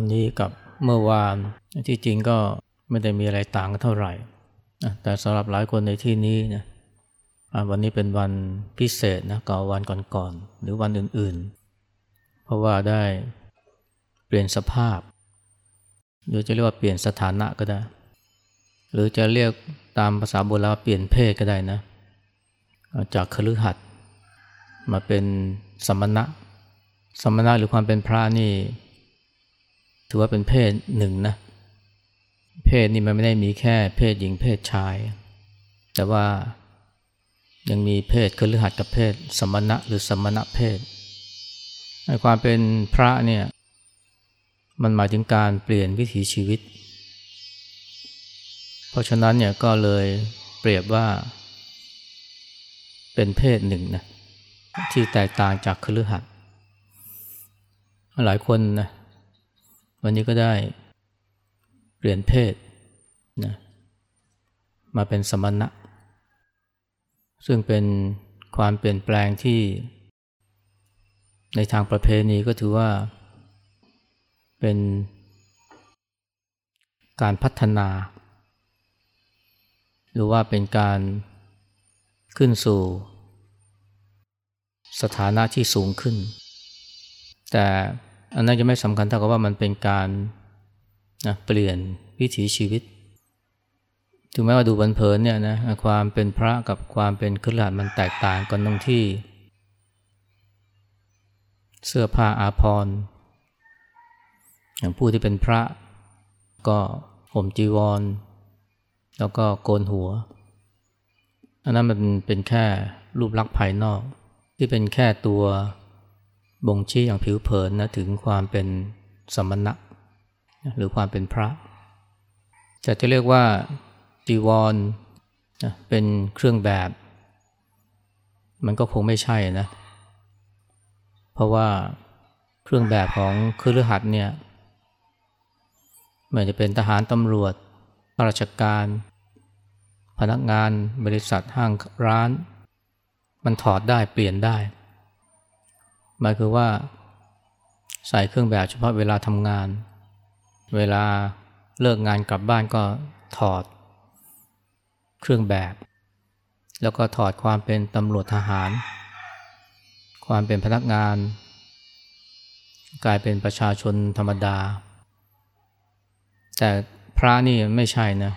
วันนี้กับเมื่อวานที่จริงก็ไม่ได้มีอะไรต่างกันเท่าไหร่แต่สำหรับหลายคนในที่นี้นะวันนี้เป็นวันพิเศษนะก่าวันก่อนๆหรือวันอื่นๆ เพราะว่าได้เปลี่ยนสภาพ หรือจะเรียกว่าเปลี่ยนสถานะก็ได้ หรือจะเรียกตามภาษาโบราณเปลี่ยนเพศก็ได้นะ จากคฤหัสถ์มาเป็นสมณะ สมณะหรือความเป็นพระนี่ ถือว่าเป็นเพศหนึ่งนะ เพศนี่มันไม่ได้มีแค่เพศหญิงเพศชาย แต่ว่ายังมีเพศคฤหัสถ์กับเพศ สมณะหรือสมณะเพศในความเป็นพระเนี่ยมันหมายถึงการเปลี่ยนวิถีชีวิต เพราะฉะนั้นเนี่ยก็เลยเปรียบว่า เป็นเพศหนึ่งนะที่แตกต่างจากคฤหัสถ์หลายคนนะ วันนี้ก็ได้เปลี่ยนเพศนะมาเป็นสมณะ ซึ่งเป็นความเปลี่ยนแปลงที่ ในทางประเพณีก็ถือว่าเป็นการพัฒนา หรือว่าเป็นการขึ้นสู่ สถานะที่สูงขึ้น แต่ อันนั้นจะไม่สำคัญเท่ากับว่ามันเป็นการนะเปลี่ยนวิถีชีวิต ถึงแม้ว่าดูบันเพลินเนี่ยนะความเป็นพระกับความเป็นคฤหัสถ์มันแตกต่างกันตรงที่ เสื้อผ้าอาภรณ์อย่างผู้ที่เป็นพระก็ห่มจีวร แล้วก็โกนหัว อันนั้นมันเป็นแค่รูปลักษณ์ภายนอก ที่เป็นแค่ตัว บ่งชี้อย่างผิวเผินนะถึงความเป็นสมณะหรือความเป็นพระ จะจะเรียกว่าจีวรเป็นเครื่องแบบ มันก็คงไม่ใช่นะ เพราะว่าเครื่องแบบของครือหัดเนี่ยไม่จะเป็นทหารตำรวจข้าราชการ พนักงานบริษัทห้างร้าน มันถอดได้เปลี่ยนได้ หมายคือว่าใส่เครื่องแบบเฉพาะเวลาทำงาน เวลาเลิกงานกลับบ้านก็ถอดเครื่องแบบ แล้วก็ถอดความเป็นตำรวจทหาร ความเป็นพนักงาน กลายเป็นประชาชนธรรมดา แต่พระนี่ไม่ใช่นะ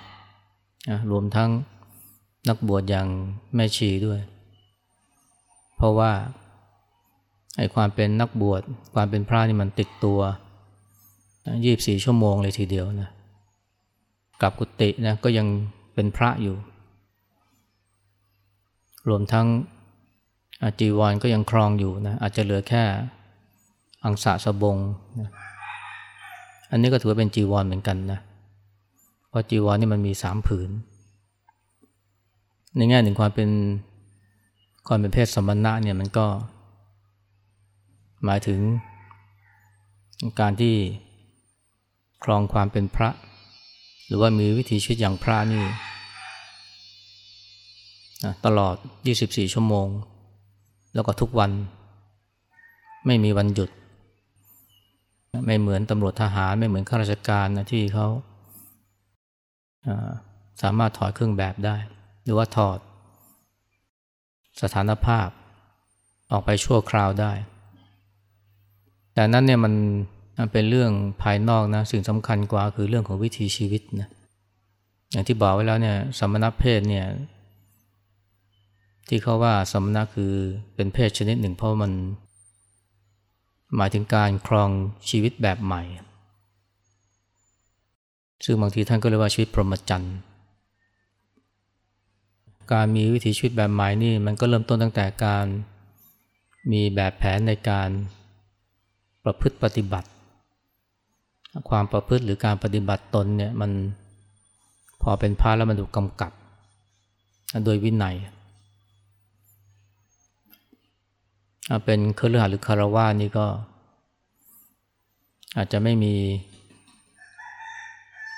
รวมทั้งนักบวชอย่างแม่ชีด้วย เพราะว่า ไอ้ความเป็นนักบวชความเป็นพระนี่มันติดตัวยี่บสี่ชั่วโมงเลยทีเดียวนะกับกุฏินะก็ยังเป็นพระอยู่ รวมทั้งอาจีวรก็ยังครองอยู่นะอาจจะเหลือแค่อังสะสบงนะอันนี้ก็ถือว่าเป็นจีวรเหมือนกันนะเพราะจีวรนี่มันมีสามผืน ในแง่หนึ่งความเป็นความเป็นเพศสมณะเนี่ยมันก็ หมายถึงการที่ครองความเป็นพระ หรือว่ามีวิถีชีวิตอย่างพระนี่ตลอด 24 ชั่วโมง แล้วก็ทุกวัน ไม่มีวันหยุด ไม่เหมือนตำรวจทหาร ไม่เหมือนข้าราชการนะที่เขาสามารถถอดเครื่องแบบได้ หรือว่าถอดสถานภาพออกไปชั่วคราวได้ แต่นั้นเนี่ยมันเป็นเรื่องภายนอกนะสิ่งสำคัญกว่าคือเรื่องของวิถีชีวิตนะอย่างที่บอกไว้แล้วเนี่ยสมณเพศเนี่ยที่เขาว่าสมณะคือเป็นเพศชนิดหนึ่งเพราะมัน หมายถึงการครองชีวิตแบบใหม่ ซึ่งบางทีท่านก็เรียกว่าชีวิตพรหมจรรย์การมีวิถีชีวิตแบบใหม่นี่มันก็เริ่มต้นตั้งแต่การมีแบบแผนในการ ประพฤติปฏิบัติ ความประพฤติหรือการปฏิบัติตนเนี่ยมันพอเป็นพาแล้วมันถูกกำกับ โดยวินัยเป็นเครือข่ายหรือคารวานี่ก็ อาจจะไม่มี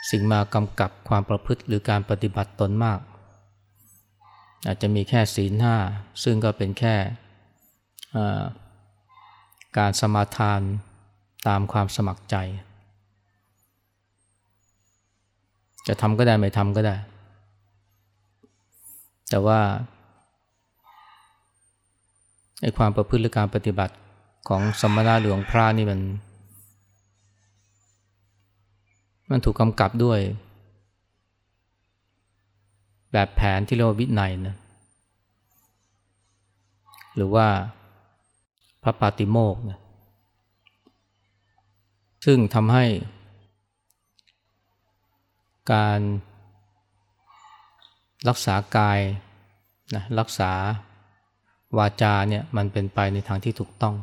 สิ่งมากำกับความประพฤติหรือการปฏิบัติตนมาก อาจจะมีแค่ศีลห้าซึ่งก็เป็นแค่ การสมาทานตามความสมัครใจ จะทำก็ได้ไม่ทำก็ได้ แต่ว่าไอ้ความประพฤติหรือการปฏิบัติของสมณะหลวงพระนี่มัน มันถูกกำกับด้วย แบบแผนที่เรียกว่าวินัยนะหรือว่า พระปาติโมกนะซึ่งทำให้การรักษากายนะรักษาวาจาเนี่ยมันเป็นไปในทางที่ถูกต้อง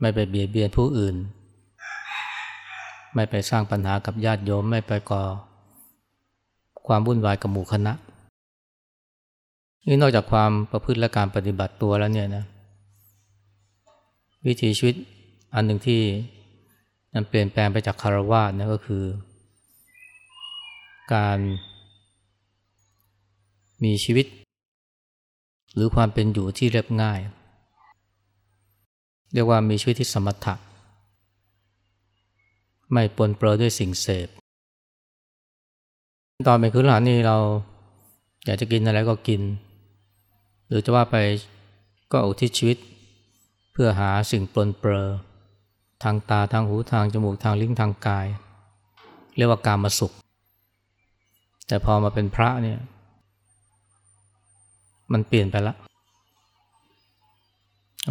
ไม่ไปเบียดเบียนผู้อื่น ไม่ไปสร้างปัญหากับญาติโยม ไม่ไปก่อความวุ่นวายกับหมู่คณะ นี่นอกจากความประพฤติและการปฏิบัติตัวแล้วเนี่ยนะวิถีชีวิตอันหนึ่งที่มันเปลี่ยนแปลงไปจากคารวะนะก็คือ การมีชีวิต หรือความเป็นอยู่ที่เรียบง่าย เรียกว่ามีชีวิตที่สมถะไม่ปนเปื้อด้วยสิ่งเสพ ตอนเป็นคืนหลานนี่เราอยากจะกินอะไรก็กิน หรือจะว่าไปก็อุทิศชีวิต เพื่อหาสิ่งปลนเปลอทางตาทางหูทางจมูกทางลิ้นทางกาย เรียกว่าการมาสุข แต่พอมาเป็นพระเนี่ย มันเปลี่ยนไปละ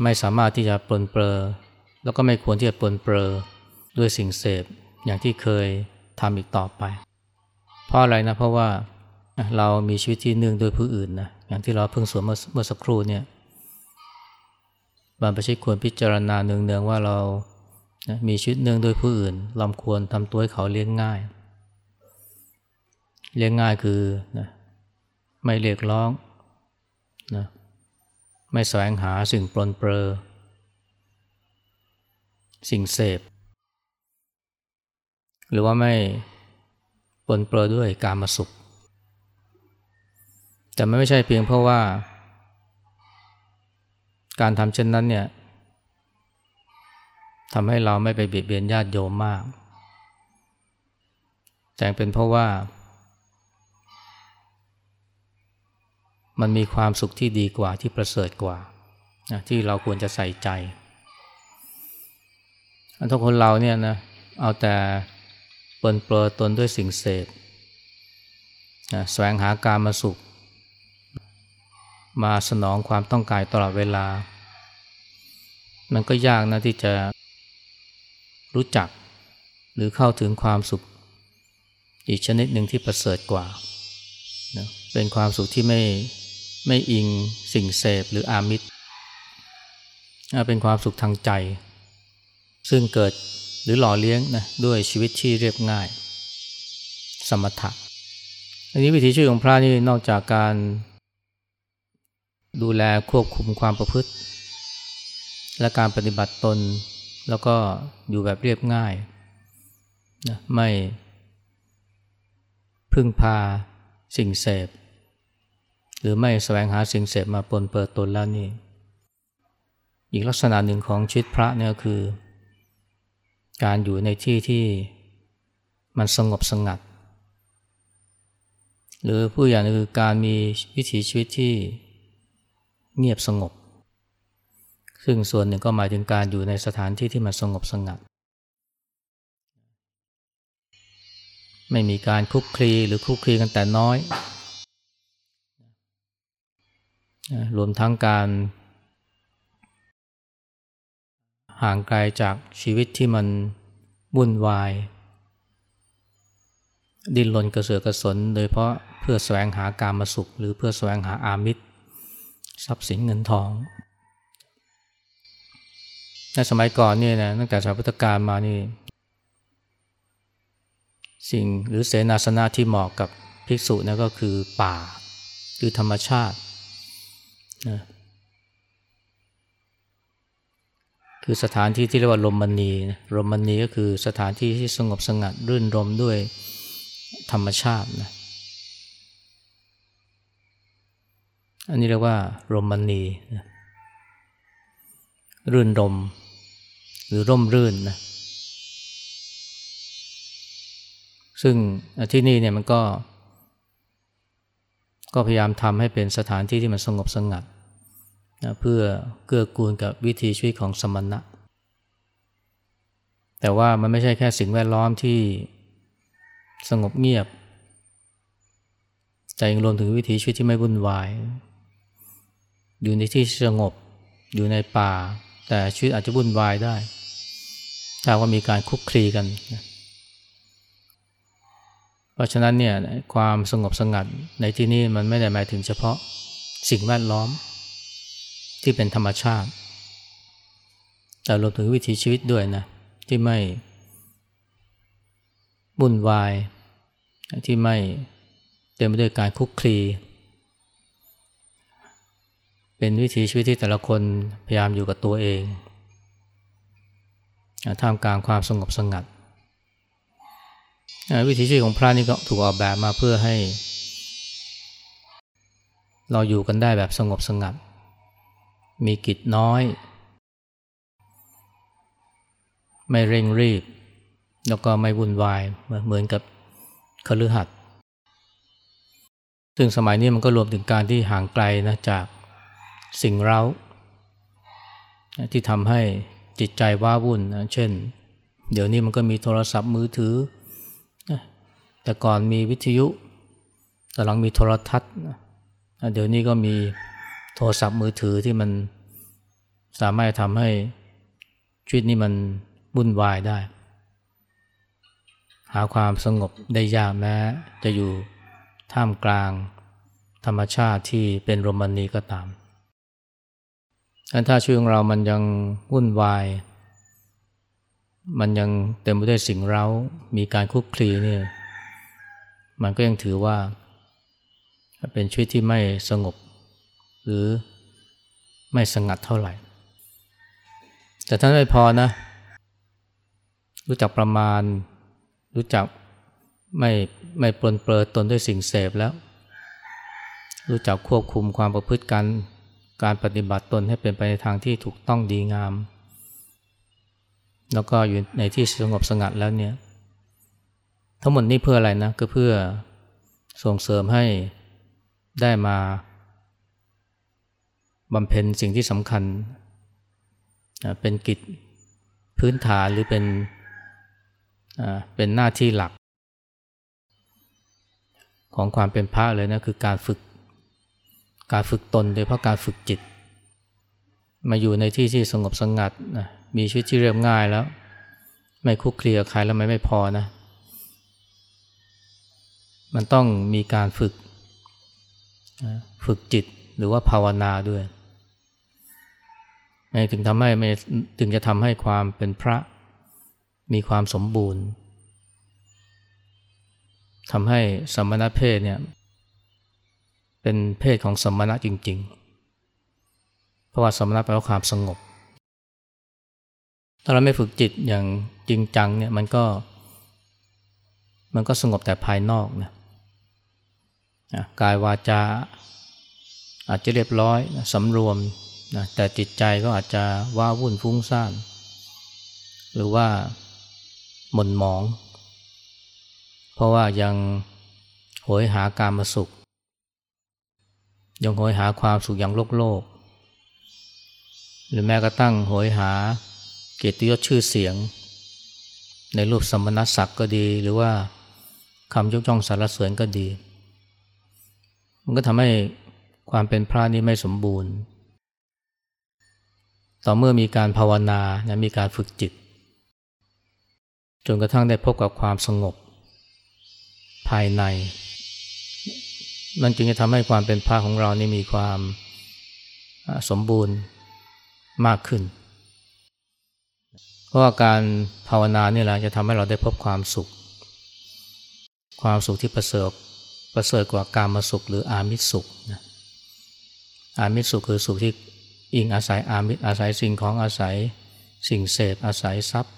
ไม่สามารถที่จะปลนเปลอแล้วก็ไม่ควรที่จะปลนเปลอด้วยสิ่งเสพอย่างที่เคยทำอีกต่อไป เพราะอะไรนะเพราะว่าเรามีชีวิตที่เนื่องด้วยผู้อื่นนะ อย่างที่เราเพิ่งสวนเมื่อเมื่อสักครู่เนี่ยบางประชิตควรพิจารณาเนืองๆว่าเรานะมีชีวิตเนื่องด้วยผู้อื่นลำควรทำตัวให้เขาเลี้ยงง่าย เลี้ยงง่ายคือนะไม่เรียกร้องนะไม่แสวงหาสิ่งปลนเปลือสิ่งเสพ หรือว่าไม่ปนเปื้อด้วยการมาสุข แต่ไม่ใช่เพียงเพราะว่า การทำเช่นนั้นเนี่ยทำให้เราไม่ไปเบียดเบียนญาติโยมมาก แต่เป็นเพราะว่า มันมีความสุขที่ดีกว่าที่ประเสริฐกว่าที่เราควรจะใส่ใจทุกคนเราเนี่ยนะเอาแต่เปินเปลือตนด้วยสิ่งเสพนะแสวงหาการมาสุข มาสนองความต้องการตลอดเวลา มันก็ยากนะที่จะรู้จักหรือเข้าถึงความสุข อีกชนิดหนึ่งที่ประเสริฐกว่านะเป็นความสุขที่ไม่ไม่อิงสิ่งเสพหรืออามิตรเป็นความสุขทางใจ ซึ่งเกิดหรือหล่อเลี้ยงนะด้วยชีวิตที่เรียบง่าย สมถะอันนี้วิธีช่วยของพระนี่นอกจากการ ดูแลควบคุมความประพฤติ และการปฏิบัติตน แล้วก็อยู่แบบเรียบง่ายนะไม่พึ่งพาสิ่งเสพ หรือไม่แสวงหาสิ่งเสพมาปนเปิดตนแล้วนี่อีกลักษณะหนึ่งของชีวิตพระเนี่ยคือ การอยู่ในที่ที่มันสงบสงัด หรือผู้อย่างคือการมีวิถีชีวิตที่ เงียบสงบ ซึ่งส่วนหนึ่งก็หมายถึงการอยู่ในสถานที่ที่มันสงบสงัด ไม่มีการคุกคลีหรือคุกคลีกันแต่น้อย รวมทั้งการ ห่างไกลจากชีวิตที่มันวุ่นวายดิ้นรนกระเสือกกระสน โดยเพราะเพื่อแสวงหาการมาสุข หรือเพื่อแสวงหาอามิตร ทรัพย์สินเงินทองในสมัยก่อนเนี่ยนะตั้งแต่สมัยพุทธกาลมานี่ สิ่งหรือเสนาสนะที่เหมาะกับภิกษุนะก็คือป่า คือธรรมชาตินะคือสถานที่ที่เรียกว่าลมมณีลมมณีก็คือสถานที่ที่สงบสงัดรื่นรมด้วยธรรมชาตินะ อันนี้เรียกว่าลมมณีนะรื่นรม หรือร่มรื่นนะซึ่งที่นี่เนี่ยมันก็ ก็พยายามทำให้เป็นสถานที่ที่มันสงบสงัดนะเพื่อเกื้อกูลกับวิถีชีวิตของสมณะ แต่ว่ามันไม่ใช่แค่สิ่งแวดล้อมที่สงบเงียบ แต่ยังรวมถึงวิถีชีวิตที่ไม่วุ่นวาย อยู่ในที่สงบ อยู่ในป่า แต่ชีวิตอาจจะวุ่นวายได้ ถ้าว่ามีการคุกคลีกัน เพราะฉะนั้นเนี่ยความสงบสงัดในที่นี้มันไม่ได้หมายถึงเฉพาะสิ่งแวดล้อม ที่เป็นธรรมชาติ แต่รวมถึงวิถีชีวิตด้วยนะที่ไม่บุ่นวายที่ไม่เต็มไปด้วยการคุกคลี เป็นวิถีชีวิตที่แต่ละคนพยายามอยู่กับตัวเองท่ามกลางความสงบสงัด วิถีชีวิตของพระนี่ก็ถูกออกแบบมาเพื่อให้ เราอยู่กันได้แบบสงบสงัด มีกิจน้อย ไม่เร่งรีบ แล้วก็ไม่วุ่นวายเหมือนกับคฤหัสถ์ซึ่งสมัยนี้มันก็รวมถึงการที่ห่างไกลนะจาก สิ่งเร้าที่ทำให้จิตใจว้าวุ่นนะเช่น เดี๋ยวนี้มันก็มีโทรศัพท์มือถือ แต่ก่อนมีวิทยุแต่หลังมีโทรทัศน์เดี๋ยวนี้ก็มีโทรศัพท์มือถือที่มันสามารถทำให้ชีวิตนี้มันวุ่นวายได้ หาความสงบได้ยากแม้จะอยู่ท่ามกลางธรรมชาติที่เป็นโรมนีก็ตาม ถ้าชีวิตของเรามันยังวุ่นวาย มันยังเต็มไปด้วยสิ่งเร้า มีการคุกคลีเนี่ย มันก็ยังถือว่า เป็นชีวิตที่ไม่สงบ หรือไม่สงัดเท่าไหร่ แต่ท่านไม่พอนะ รู้จักประมาณ รู้จักไม่ไม่ปลนเปลือตนด้วยสิ่งเสพแล้ว รู้จักควบคุมความประพฤติการ การปฏิบัติตนให้เป็นไปในทางที่ถูกต้องดีงาม แล้วก็อยู่ในที่สงบสงัดแล้วเนี่ย ทั้งหมดนี้เพื่ออะไรนะ ก็เพื่อส่งเสริมให้ได้มาบำเพ็ญสิ่งที่สำคัญ เป็นกิจพื้นฐานหรือเป็นเป็นหน้าที่หลัก ของความเป็นพระเลยนะ คือการฝึก การฝึกตนโดยเพราะการฝึกจิต มาอยู่ในที่ที่สงบสงัดนะมีชีวิตที่เรียบง่ายแล้ว ไม่คุกคีกับใครแล้วไม่ไม่พอนะ มันต้องมีการฝึกฝึกจิตหรือว่าภาวนาด้วยถึงทำให้ถึงจะทำให้ความเป็นพระมีความสมบูรณ์ทำให้สมณเพศเนี่ย เป็นเพศของสมณะจริง ๆ เพราะว่าสมณะแปลว่าความสงบ ถ้าเราไม่ฝึกจิตอย่างจริงจังเนี่ยมันก็ มันก็สงบแต่ภายนอกนะกายวาจาอาจจะเรียบร้อยสำรวมนะแต่จิตใจก็อาจจะว้าวุ่นฟุ้งซ่าน หรือว่าหม่นหมอง เพราะว่ายังโหยหาการมาสุข ยังโหยหาความสุขอย่างโลกโลก หรือแม้กระทั่งโหยหาเกียรติยศชื่อเสียง ในรูปสมณศักดิ์ก็ดี หรือว่าคำยกย่องสรรเสริญก็ดี มันก็ทำให้ความเป็นพระนี้ไม่สมบูรณ์ ต่อเมื่อมีการภาวนานะมีการฝึกจิต จนกระทั่งได้พบกับความสงบ ภายใน มันจึงจะทำให้ความเป็นพระของเรานี่มีความสมบูรณ์มากขึ้น เพราะว่าการภาวนานี่แหละจะทำให้เราได้พบความสุข ความสุขที่ประเสริฐประเสริฐกว่าการมาสุขหรืออามิสสุขนะอามิสสุขคือสุขที่อิงอาศัยอามิสอาศัยสิ่งของอาศัยสิ่งเสพอาศัยทรัพย์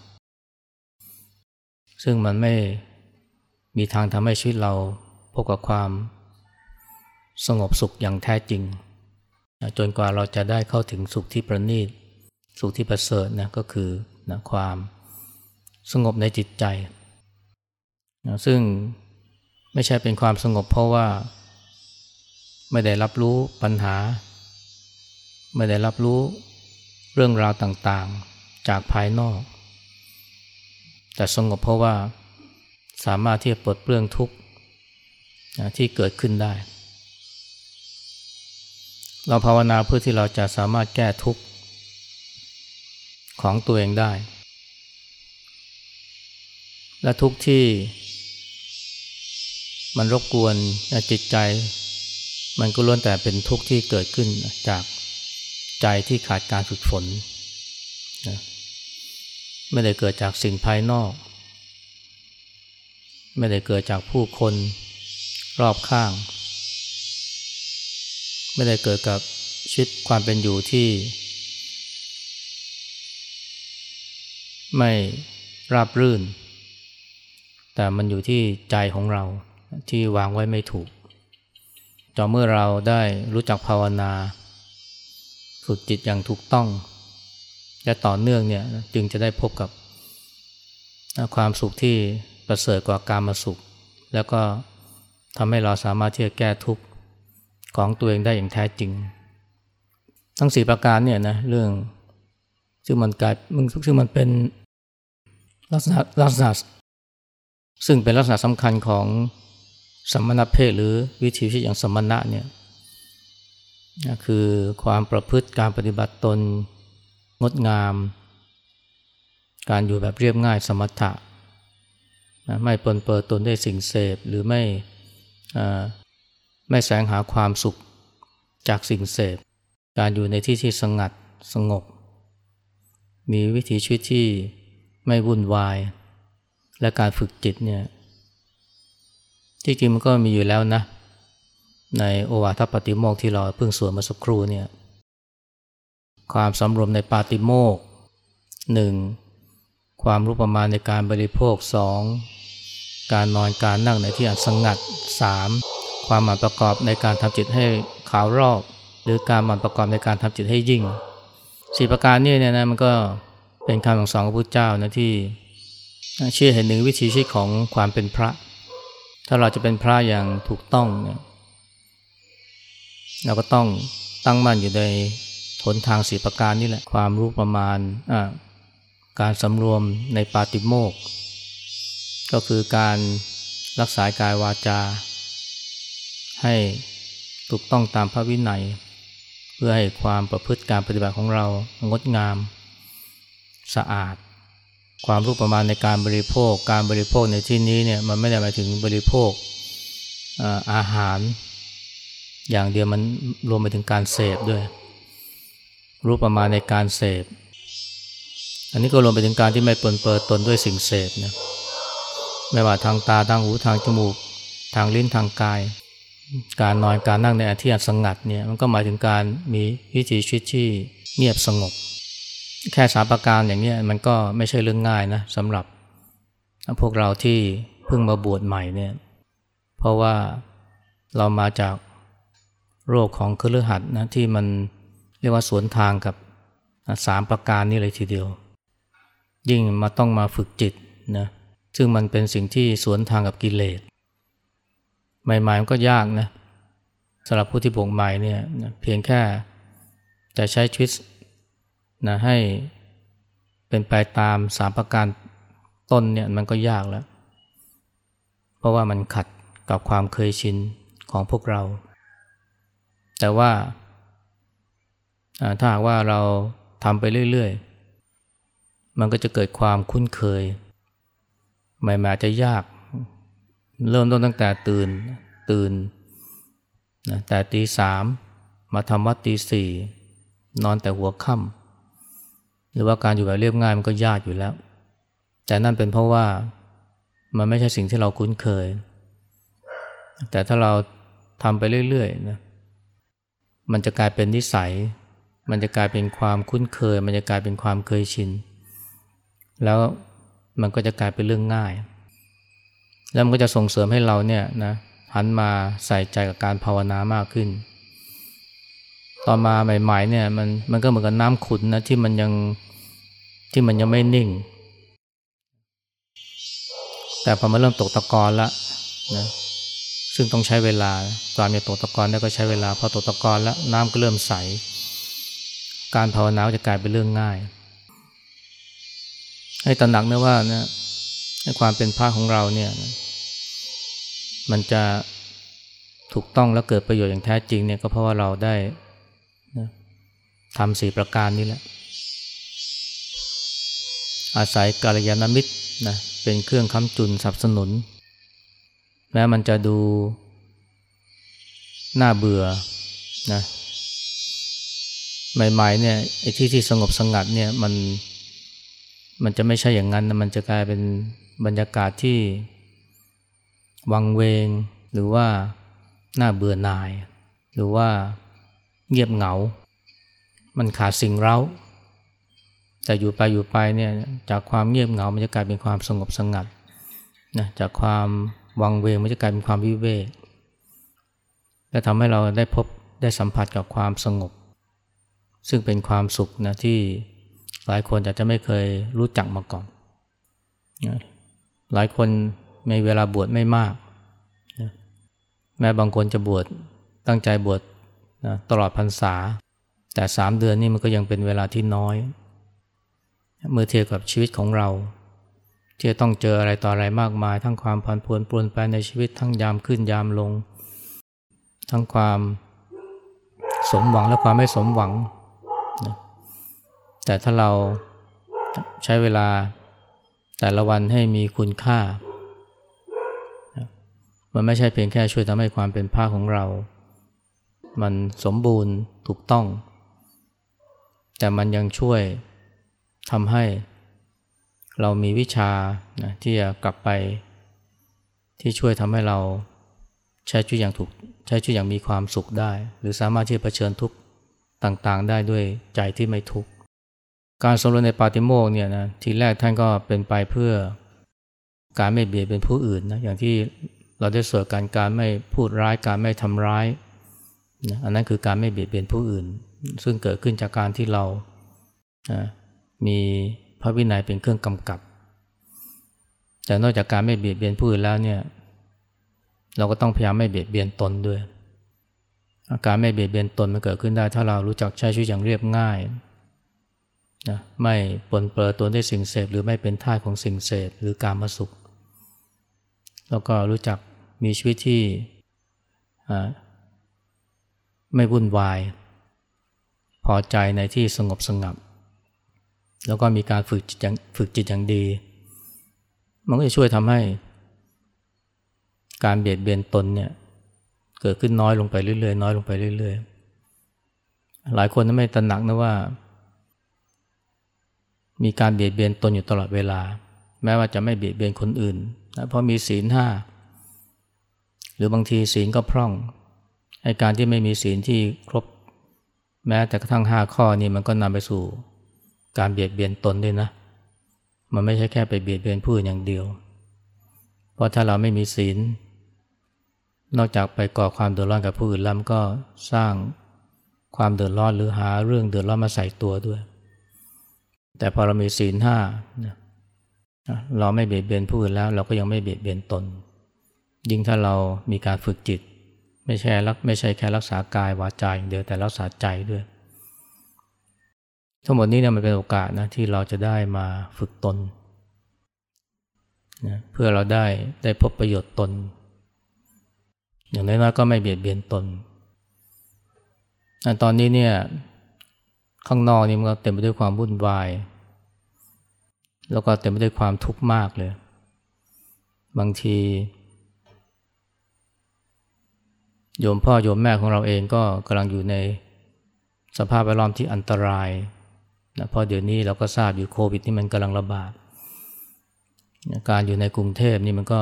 ซึ่งมันไม่มีทางทำให้ชีวิตเราพบกับความ สงบสุขอย่างแท้จริง จนกว่าเราจะได้เข้าถึงสุขที่ประณีต สุขที่ประเสริฐนะก็คือนะความสงบในจิตใจนะซึ่งไม่ใช่เป็นความสงบเพราะว่า ไม่ได้รับรู้ปัญหา ไม่ได้รับรู้เรื่องราวต่างๆจากภายนอก แต่สงบเพราะว่าสามารถที่จะปลดเปลื้องทุกข์ที่เกิดขึ้นได้ เราภาวนาเพื่อที่เราจะสามารถแก้ทุกข์ของตัวเองได้ และทุกข์ที่มันรบกวนจิตใจ มันก็ล้วนแต่เป็นทุกข์ที่เกิดขึ้นจากใจที่ขาดการฝึกฝนนะไม่ได้เกิดจากสิ่งภายนอก ไม่ได้เกิดจากผู้คนรอบข้าง ไม่ได้เกิดกับชีวิตความเป็นอยู่ที่ ไม่ราบรื่น แต่มันอยู่ที่ใจของเราที่วางไว้ไม่ถูกจอเมื่อเราได้รู้จักภาวนา ฝึกจิตอย่างถูกต้อง และต่อเนื่องเนี่ยจึงจะได้พบกับความสุขที่ประเสริฐกว่าการมาสุข แล้วก็ทำให้เราสามารถที่จะแก้ทุกข์ ของตัวเองได้อย่างแท้จริง ทั้งสี่ประการเนี่ยนะเรื่องซึ่งมันกลายมึงซึ่งมันเป็นลักษณะลักษณะซึ่งเป็นลักษณะสำคัญของสมณเพศหรือวิถีชีวิตอย่างสมณะเนี่ยคือความประพฤติการปฏิบัติตนงดงาม การอยู่แบบเรียบง่ายสมถะ ไม่ปนเปื้อตนด้วยสิ่งเสพหรือไม่ ไม่แสวงหาความสุขจากสิ่งเสพ การอยู่ในที่ที่สงัดสงบ มีวิถีชีวิตที่ไม่วุ่นวาย และการฝึกจิตเนี่ยที่จริงมันก็มีอยู่แล้วนะ ในโอวาทปฏิโมกที่เราเพิ่งสวดมาสักครู่เนี่ยความสำรวมในปาติโมกหนึ่งความรู้ประมาณในการบริโภคสองการนอนการนั่งในที่อันสงัดสาม ความหมั่นประกอบในการทำจิตให้ขาวรอบ หรือการหมั่นประกอบในการทำจิตให้ยิ่งสี่ประการนี้เนี่ยนะมันก็เป็นคำของสองพระพุทธเจ้านะที่เชื่อเห็นหนึ่งวิธีชีวิตของความเป็นพระ ถ้าเราจะเป็นพระอย่างถูกต้องเนี่ยเราก็ต้องตั้งมั่นอยู่ในผลทางสีประการนี่แหละความรู้ประมาณการสำรวมในปาติโมก ก็คือการรักษากายวาจา ให้ถูกต้องตามพระวินัย เพื่อให้ความประพฤติการปฏิบัติของเรางดงาม สะอาด ความรู้ประมาณในการบริโภค การบริโภคในที่นี้เนี่ยมันไม่ได้หมายถึงบริโภคอาหาร อย่างเดียวมันรวมไปถึงการเสพด้วย รู้ประมาณในการเสพอันนี้ก็รวมไปถึงการที่ไม่ปนเปื้อตนด้วยสิ่งเสพนะไม่ว่าทางตาทางหูทางจมูก ทางลิ้นทางกาย การนอนการนั่งในอาที่สงัดเนี่ยมันก็หมายถึงการมีวิถีชีวิตที่เงียบสงบ แค่สามประการอย่างนี้มันก็ไม่ใช่เรื่องง่ายนะสำหรับพวกเราที่เพิ่งมาบวชใหม่เนี่ยเพราะว่าเรามาจากโรคของครือหัดนะที่มันเรียกว่าสวนทางกับสามประการนี้เลยทีเดียว ยิ่งมาต้องมาฝึกจิตนะซึ่งมันเป็นสิ่งที่สวนทางกับกิเลส ใหม่ๆมันก็ยากนะสำหรับผู้ที่บวชใหม่เนี่ยเพียงแค่จะใช้ชีวิตนะให้เป็นไปตามสามประการต้นเนี่ยมันก็ยากแล้ว เพราะว่ามันขัดกับความเคยชินของพวกเรา แต่ว่าถ้าหากว่าเราทำไปเรื่อยๆ มันก็จะเกิดความคุ้นเคย ใหม่ๆจะยาก เริ่มต้นตั้งแต่ตื่นตื่นนะแต่ตีสามมาทำวัดตีสี่นอนแต่หัวค่ำหรือว่าการอยู่แบบเรียบง่ายมันก็ยากอยู่แล้ว แต่นั่นเป็นเพราะว่ามันไม่ใช่สิ่งที่เราคุ้นเคย แต่ถ้าเราทำไปเรื่อยๆนะมันจะกลายเป็นนิสัย มันจะกลายเป็นความคุ้นเคย มันจะกลายเป็นความเคยชิน แล้วมันก็จะกลายเป็นเรื่องง่าย แล้วมันก็จะส่งเสริมให้เราเนี่ยนะหันมาใส่ใจกับการภาวนามากขึ้น ตอนมาใหม่ ๆ เนี่ยมันมันก็เหมือนกับน้ำขุนนะที่มันยังที่มันยังไม่นิ่ง แต่พอมาเริ่มตกตะกอนละนะซึ่งต้องใช้เวลาการจะตกตะกอนได้ก็ใช้เวลาพอตกตะกอนแล้วน้ำก็เริ่มใส การภาวนาจะกลายเป็นเรื่องง่าย ให้ตระหนักนะว่านะ ความเป็นพระของเราเนี่ยมันจะถูกต้องและเกิดประโยชน์อย่างแท้จริงเนี่ยก็เพราะว่าเราได้นะทำสี่ประการนี้แหละ อาศัยกาลยานมิตรนะเป็นเครื่องค้ำจุนสนับสนุน แม้มันจะดูน่าเบื่อนะใหม่ๆเนี่ยไอ้ที่ที่สงบสงัดเนี่ยมันมันจะไม่ใช่อย่างนั้นนะมันจะกลายเป็น บรรยากาศที่วังเวง หรือว่าน่าเบื่อหน่าย หรือว่าเงียบเหงา มันขาดสิ่งเร้า แต่อยู่ไปอยู่ไปเนี่ยจากความเงียบเหงามันจะกลายเป็นความสงบสงัดนะจากความวังเวงมันจะกลายเป็นความวิเวกและทำให้เราได้พบได้สัมผัสกับความสงบ ซึ่งเป็นความสุขนะที่หลายคนอาจจะไม่เคยรู้จักมาก่อน หลายคนมีเวลาบวชไม่มากแม้บางคนจะบวชตั้งใจบวชนะตลอดพรรษา แต่สามเดือนนี่มันก็ยังเป็นเวลาที่น้อย เมื่อเทียบกับชีวิตของเราที่จะต้องเจออะไรต่ออะไรมากมาย ทั้งความผันผวนปรวนไปในชีวิตทั้งยามขึ้นยามลง ทั้งความสมหวังและความไม่สมหวังนะแต่ถ้าเราใช้เวลา แต่ละวันให้มีคุณค่า มันไม่ใช่เพียงแค่ช่วยทำให้ความเป็นภาคของเรา มันสมบูรณ์ถูกต้อง แต่มันยังช่วยทำให้เรามีวิชานะที่จะกลับไป ที่ช่วยทำให้เราใช้ชีวิตอย่างถูกใช้ชีวิตอย่างมีความสุขได้ หรือสามารถที่จะเผชิญทุกข์ต่างๆ ได้ด้วยใจที่ไม่ทุกข์ การสำรวจในปาติโมกเนี่ยนะทีแรกท่านก็เป็นไปเพื่อการไม่เบียดเป็นผู้อื่นนะอย่างที่เราได้สวดการการไม่พูดร้ายการไม่ทำร้ายนะอันนั้นคือการไม่เบียดเบียนผู้อื่น ซึ่งเกิดขึ้นจากการที่เรานะมีพระวินัยเป็นเครื่องกำกับ แต่นอกจากการไม่เบียดเบียนผู้อื่นแล้วเนี่ยเราก็ต้องพยายามไม่เบียดเบียนตนด้วย อาการไม่เบียดเบียนตนมันเกิดขึ้นได้ ถ้าเรารู้จักใช้ชีวิตอย่างเรียบง่าย นะไม่ปนเปื้อตัวด้วยสิ่งเสพหรือไม่เป็นท่าของสิ่งเสพหรือการมาสุข แล้วก็รู้จักมีชีวิตที่ไม่วุ่นวาย พอใจในที่สงบสงับ แล้วก็มีการฝึกจิตอย่างฝึกจิตอย่างดี มันก็จะช่วยทำให้ การเบียดเบียนตนเนี่ยเกิดขึ้นน้อยลงไปเรื่อยๆน้อยลงไปเรื่อยๆ หลายคนไม่ตระหนักนะว่า มีการเบียดเบียนตนอยู่ตลอดเวลา แม้ว่าจะไม่เบียดเบียนคนอื่นนะเพราะมีศีลห้าหรือบางทีศีลก็พร่องไอการที่ไม่มีศีลที่ครบ แม้แต่กระทั่งห้าข้อนี้มันก็นำไปสู่การเบียดเบียนตนด้วยนะ มันไม่ใช่แค่ไปเบียดเบียนผู้อื่นอย่างเดียว เพราะถ้าเราไม่มีศีล นอกจากไปก่อความเดือดร้อนกับผู้อื่นแล้วก็สร้างความเดือดร้อนหรือหาเรื่องเดือดร้อนมาใส่ตัวด้วย แต่พอเรามีศีลห้าเราไม่เบียดเบียนผู้อื่นแล้ว เราก็ยังไม่เบียดเบียนตน ยิ่งถ้าเรามีการฝึกจิต ไม่ใช่รักไม่ใช่แค่รักษากายวาจาอย่างเดียวแต่รักษาใจด้วย ทั้งหมดนี้เนี่ยมันเป็นโอกาสนะที่เราจะได้มาฝึกตนนะเพื่อเราได้ได้พบประโยชน์ตน อย่างน้อยๆก็ไม่เบียดเบียนตนตอนนี้เนี่ยข้างนอกนี่มันก็เต็มไปด้วยความวุ่นวาย แล้วก็เต็มไปด้วยความทุกข์มากเลย บางที โยมพ่อโยมแม่ของเราเองก็กำลังอยู่ในสภาพแวดล้อมที่อันตรายนะพราะเดี๋ยวนี้เราก็ทราบอยู่โควิดนี่มันกำลังระบาด การอยู่ในกรุงเทพนี่มันก็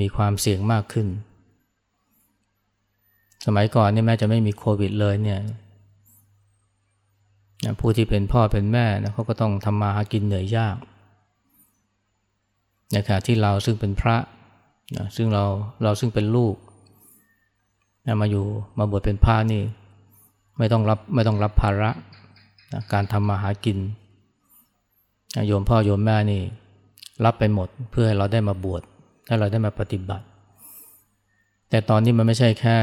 มีความเสี่ยงมากขึ้น สมัยก่อนนี่แม้จะไม่มีโควิดเลยเนี่ย นะผู้ที่เป็นพ่อเป็นแม่นะเขาก็ต้องทำมาหากินเหนื่อยยากในขณะที่เราซึ่งเป็นพระนะซึ่งเราเราซึ่งเป็นลูกนะมาอยู่มาบวชเป็นพระนี่ ไม่ต้องรับไม่ต้องรับภาระนะการทำมาหากินนะโยมพ่อโยมแม่นี่ รับไปหมดเพื่อให้เราได้มาบวชให้เราได้มาปฏิบัติ แต่ตอนนี้มันไม่ใช่แค่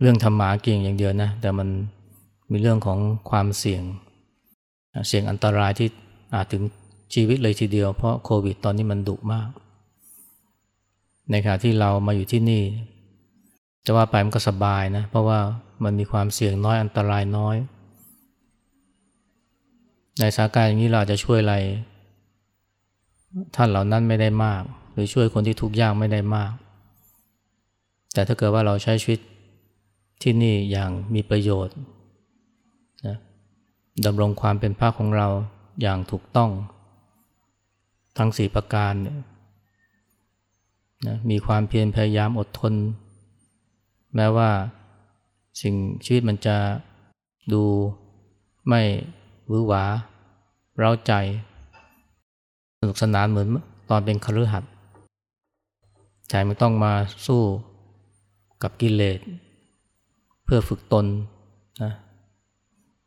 เรื่องธรรมากิงอย่างเดียวนะ แต่มัน มีเรื่องของความเสี่ยง เสี่ยงอันตรายที่อาจถึงชีวิตเลยทีเดียว เพราะโควิดตอนนี้มันดุมาก ในขณะที่เรามาอยู่ที่นี่ จะว่าไปมันก็สบายนะ เพราะว่ามันมีความเสี่ยงน้อยอันตรายน้อย ในสถานการณ์อย่างนี้เราจะช่วยอะไร ท่านเหล่านั้นไม่ได้มาก หรือช่วยคนที่ทุกข์ยากไม่ได้มาก แต่ถ้าเกิดว่าเราใช้ชีวิตที่นี่อย่างมีประโยชน์ นะดำรงความเป็นภาคของเราอย่างถูกต้อง ทั้งสี่ประการเนี่ยนะมีความเพียรพยายามอดทน แม้ว่าสิ่งชีวิตมันจะดูไม่หวือหวาเร้าใจ สนุกสนานเหมือนตอนเป็นคฤหัสถ์ใจไม่ต้องมาสู้กับกิเลส เพื่อฝึกตนนะ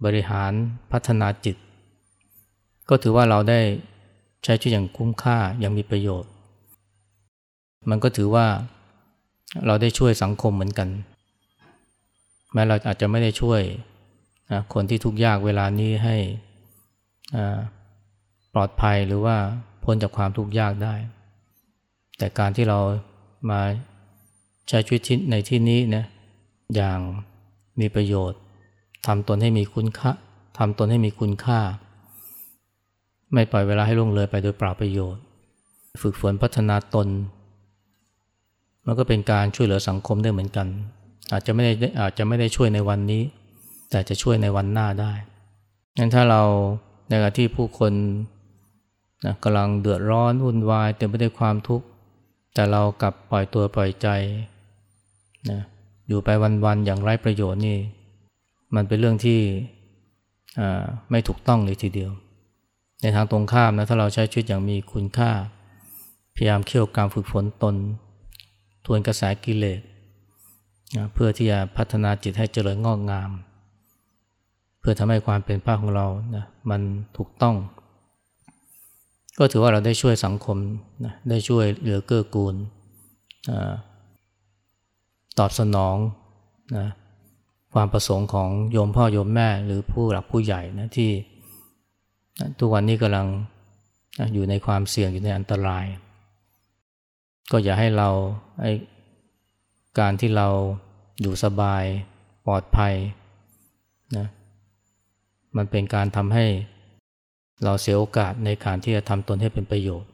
บริหารพัฒนาจิต ก็ถือว่าเราได้ใช้ชีวิตอย่างคุ้มค่าอย่างมีประโยชน์ มันก็ถือว่าเราได้ช่วยสังคมเหมือนกัน แม้เราอาจจะไม่ได้ช่วยคนที่ทุกข์ยากเวลานี้ให้ปลอดภัยหรือว่าพ้นจากความทุกข์ยากได้ แต่การที่เรามาใช้ชีวิตในที่นี้นะอย่างมีประโยชน์ ทำตนให้มีคุณค่าทำตนให้มีคุณค่า ไม่ปล่อยเวลาให้ล่วงเลยไปโดยเปล่าประโยชน์ ฝึกฝนพัฒนาตน มันก็เป็นการช่วยเหลือสังคมได้เหมือนกัน อาจจะไม่ได้อาจจะไม่ได้ช่วยในวันนี้ แต่จะช่วยในวันหน้าได้งั้นถ้าเราในขณะที่ผู้คนนะกำลังเดือดร้อนวุ่นวายเต็มไปด้วยความทุกข์ แต่เรากลับปล่อยตัวปล่อยใจนะอยู่ไปวันๆอย่างไร้ประโยชน์นี่ มันเป็นเรื่องที่ไม่ถูกต้องเลยทีเดียว ในทางตรงข้ามนะถ้าเราใช้ชีวิตอย่างมีคุณค่า พยายามเขี่ยวการฝึกฝนตน ทวนกระแสกิเลสนะเพื่อที่จะพัฒนาจิตให้เจริญงอกงาม เพื่อทำให้ความเป็นภาคของเรานะมันถูกต้อง ก็ถือว่าเราได้ช่วยสังคมนะได้ช่วยเหลือเกื้อกูล ตอบสนองนะ ความประสงค์ของโยมพ่อโยมแม่หรือผู้หลักผู้ใหญ่นะที่ทุกวันนี้กำลังอยู่ในความเสี่ยงอยู่ในอันตราย ก็อย่าให้เราไอ้การที่เราอยู่สบายปลอดภัยนะมันเป็นการทำให้เราเสียโอกาสในการที่จะทำตนให้เป็นประโยชน์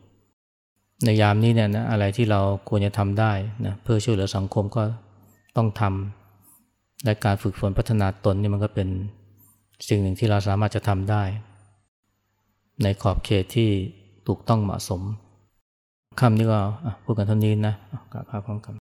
ในยามนี้เนี่ยนะอะไรที่เราควรจะทำได้นะเพื่อช่วยเหลือสังคมก็ต้องทำ และการฝึกฝนพัฒนาตนนี่มันก็เป็นสิ่งหนึ่งที่เราสามารถจะทำได้ ในขอบเขตที่ถูกต้องเหมาะสมคำนี้ก็พูดกันเท่านี้นะกราบพร้อมกัน